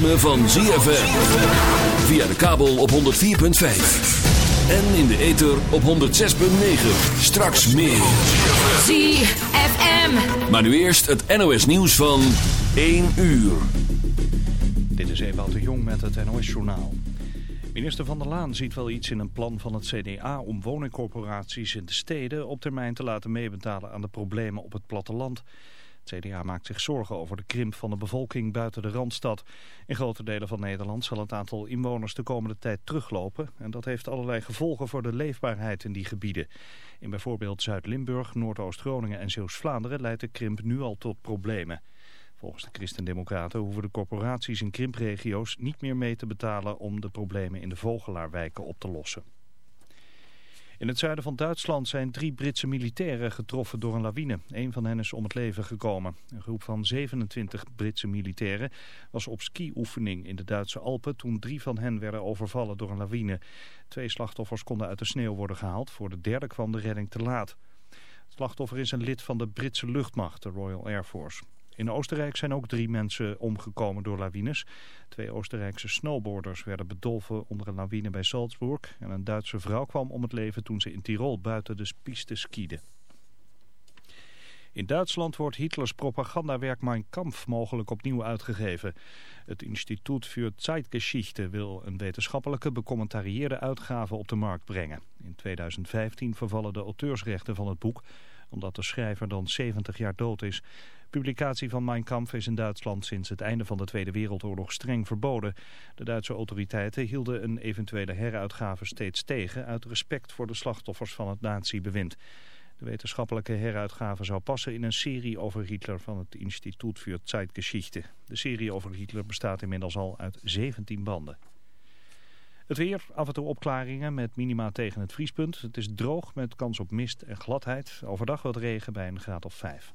Ritme van ZFM. Via de kabel op 104.5. En in de ether op 106.9. Straks meer. ZFM. Maar nu eerst het NOS nieuws van 1 uur. Dit is Ewout de Jong met het NOS-journaal. Minister Van der Laan ziet wel iets in een plan van het CDA om woningcorporaties in de steden op termijn te laten meebetalen aan de problemen op het platteland. Het CDA maakt zich zorgen over de krimp van de bevolking buiten de Randstad. In grote delen van Nederland zal het aantal inwoners de komende tijd teruglopen. En dat heeft allerlei gevolgen voor de leefbaarheid in die gebieden. In bijvoorbeeld Zuid-Limburg, Noordoost-Groningen en Zeeuws-Vlaanderen leidt de krimp nu al tot problemen. Volgens de Christendemocraten hoeven de corporaties in krimpregio's niet meer mee te betalen om de problemen in de vogelaarwijken op te lossen. In het zuiden van Duitsland zijn drie Britse militairen getroffen door een lawine. Een van hen is om het leven gekomen. Een groep van 27 Britse militairen was op ski-oefening in de Duitse Alpen... toen drie van hen werden overvallen door een lawine. Twee slachtoffers konden uit de sneeuw worden gehaald. Voor de derde kwam de redding te laat. Het slachtoffer is een lid van de Britse luchtmacht, de Royal Air Force. In Oostenrijk zijn ook drie mensen omgekomen door lawines. Twee Oostenrijkse snowboarders werden bedolven onder een lawine bij Salzburg. En een Duitse vrouw kwam om het leven toen ze in Tirol buiten de piste skiede. In Duitsland wordt Hitlers propagandawerk Mein Kampf mogelijk opnieuw uitgegeven. Het Instituut voor Zeitgeschichte wil een wetenschappelijke becommentarieerde uitgave op de markt brengen. In 2015 vervallen de auteursrechten van het boek, omdat de schrijver dan 70 jaar dood is. Publicatie van Mein Kampf is in Duitsland sinds het einde van de Tweede Wereldoorlog streng verboden. De Duitse autoriteiten hielden een eventuele heruitgave steeds tegen uit respect voor de slachtoffers van het nazi-bewind. De wetenschappelijke heruitgave zou passen in een serie over Hitler van het Instituut voor Zeitgeschichte. De serie over Hitler bestaat inmiddels al uit 17 banden. Het weer, af en toe opklaringen met minima tegen het vriespunt. Het is droog met kans op mist en gladheid. Overdag wat regen bij een graad of 5.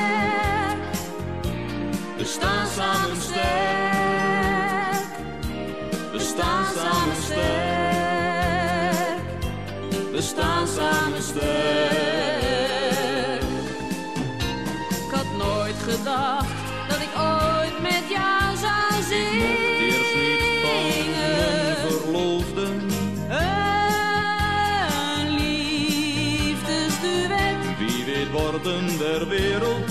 We staan samen sterk. We staan samen sterk. We staan samen sterk. Ik had nooit gedacht dat ik ooit met jou zou zingen. Eerst niet van mijn verloofde. Een liefdesduet, Wie weet worden der wereld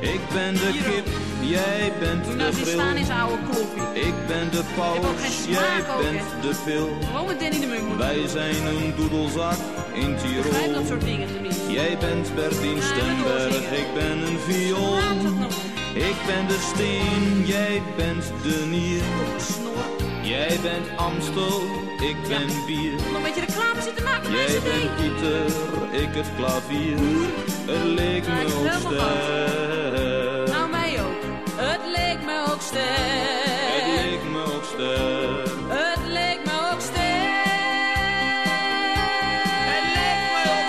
Ik ben de Hier kip, jij bent Doe de nou in grill. zijn oude kloppie. Ik ben de paus, jij bent hè? de pil. Gewoon Danny de Munk Wij zijn een doedelzak in Ik begrijp dat Tirol. soort dingen tenminste. Jij bent Bertien Ja, Stemberg, doorzingen. ik ben een viool. Ik ben de steen, jij bent de nier. Jij bent Amstel, ik ben bier. Nog een beetje reclame zitten maken Jij bent. Pieter, ik het klavier. Het leek Nou, me ook Het sterk. leek me ook sterk. Het leek me ook sterk. Het leek me ook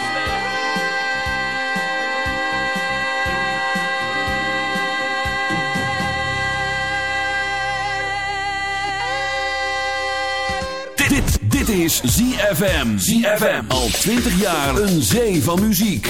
Dit, dit, dit is ZFM. ZFM. Al 20 jaar een zee van muziek.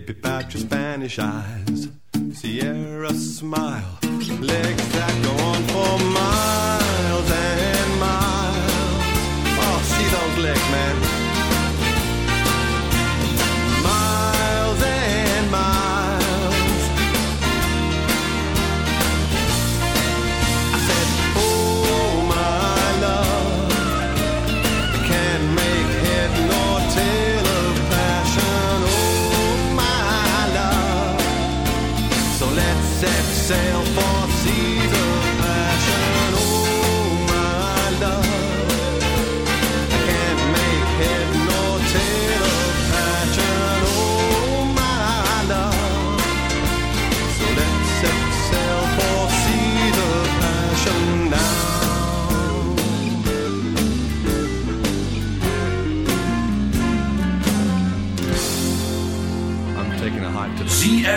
Hippie patch Spanish eyes, Sierra smile, legs that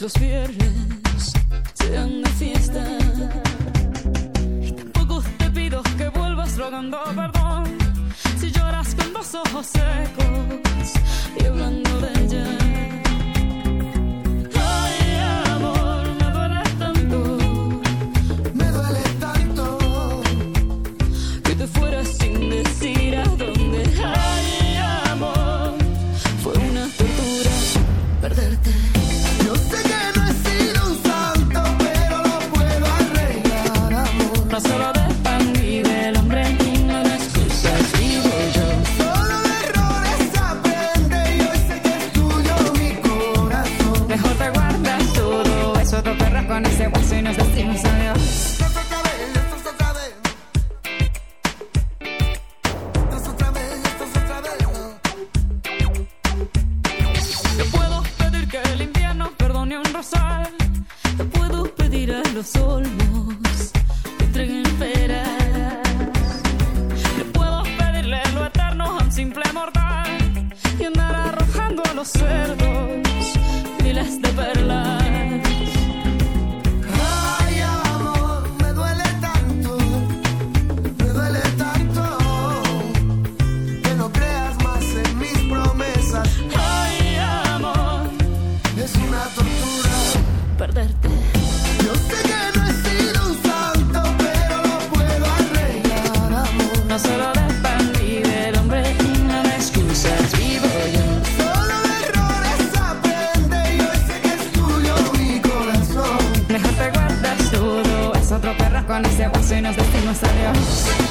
los viernes. pone te puedo pedir a los olmos que entreguen peras. Le puedo pedirle lo eterno a un simple mortal y andar arrojando a los cerdos miles de perlas. sanior.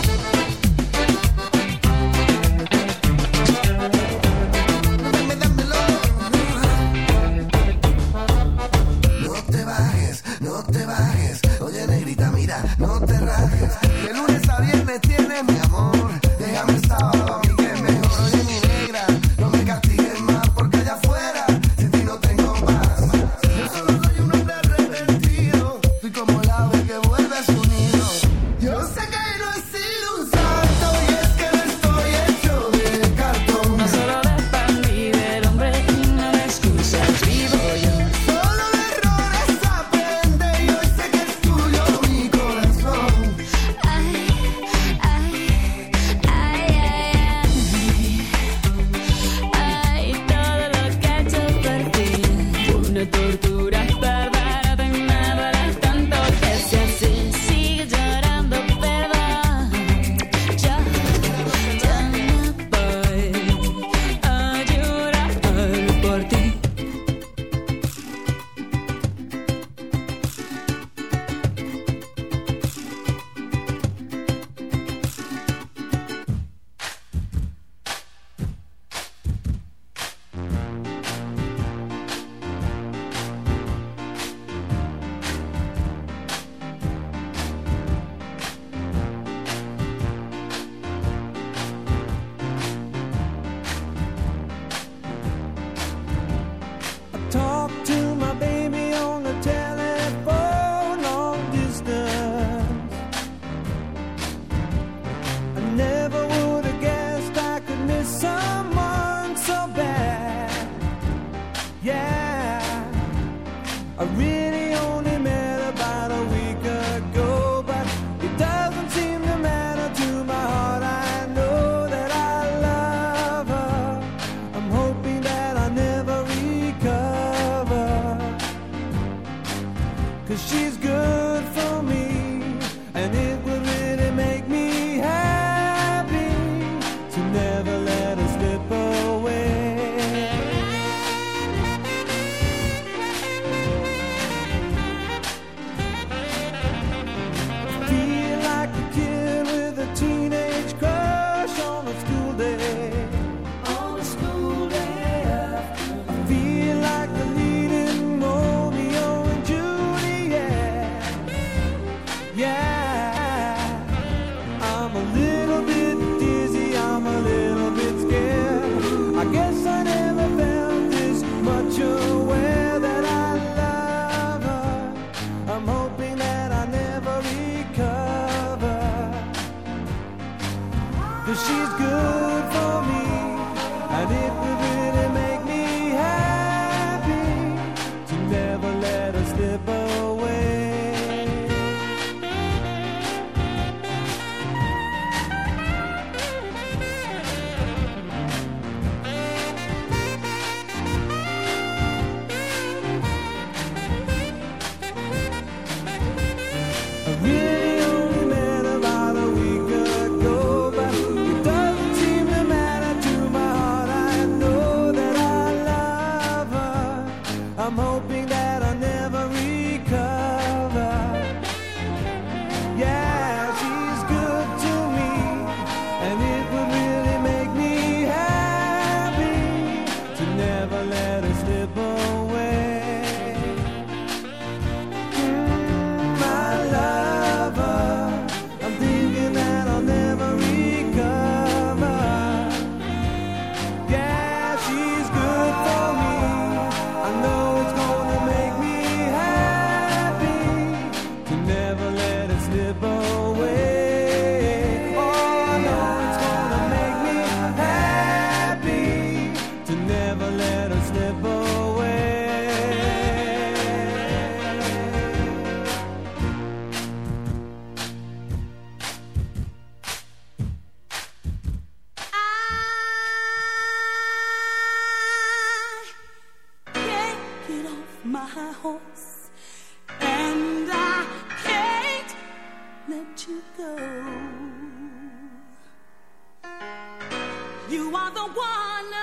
You are the one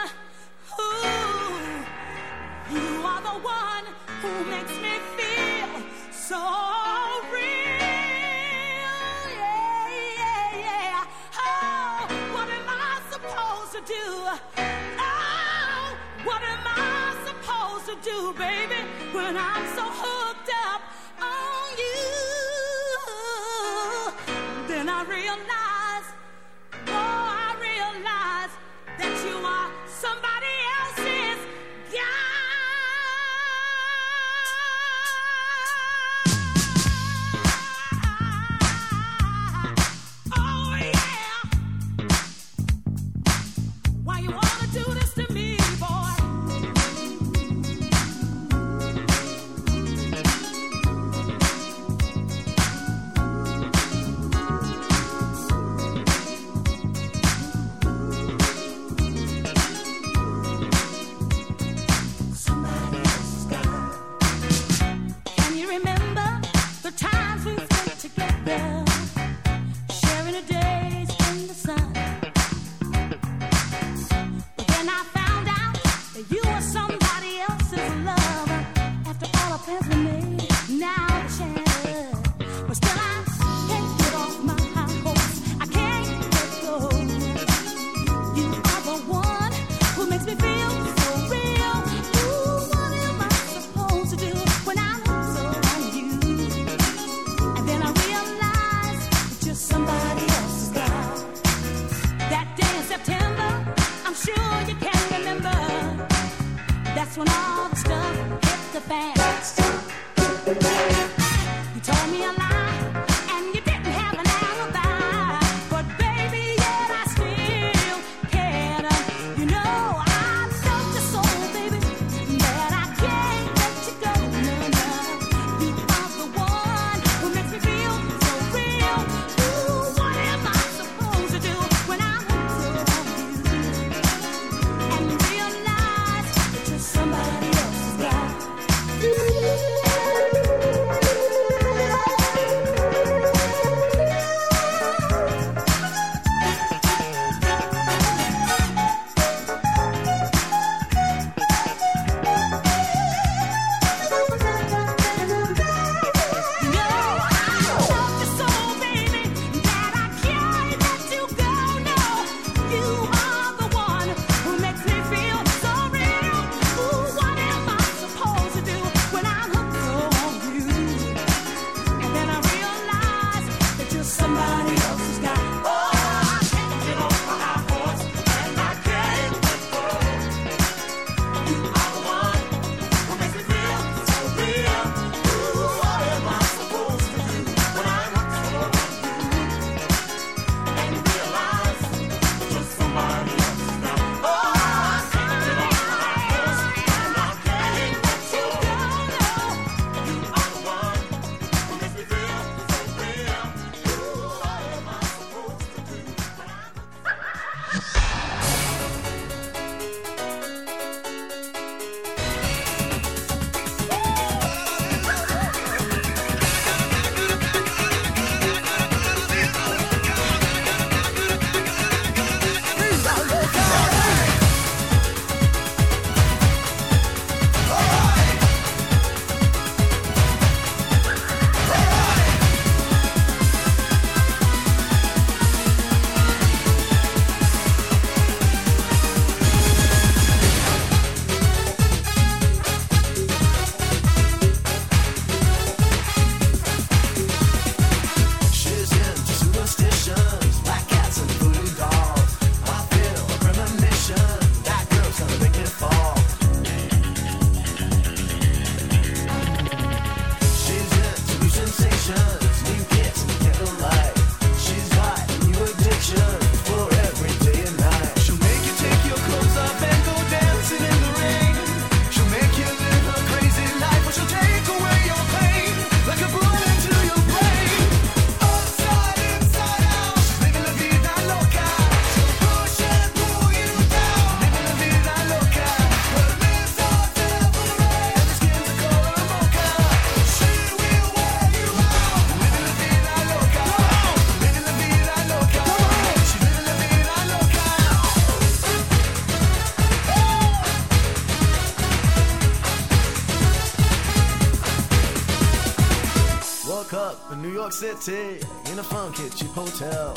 who, you are the one who makes me feel so. fast. Atlantic in a fun kitchen hotel.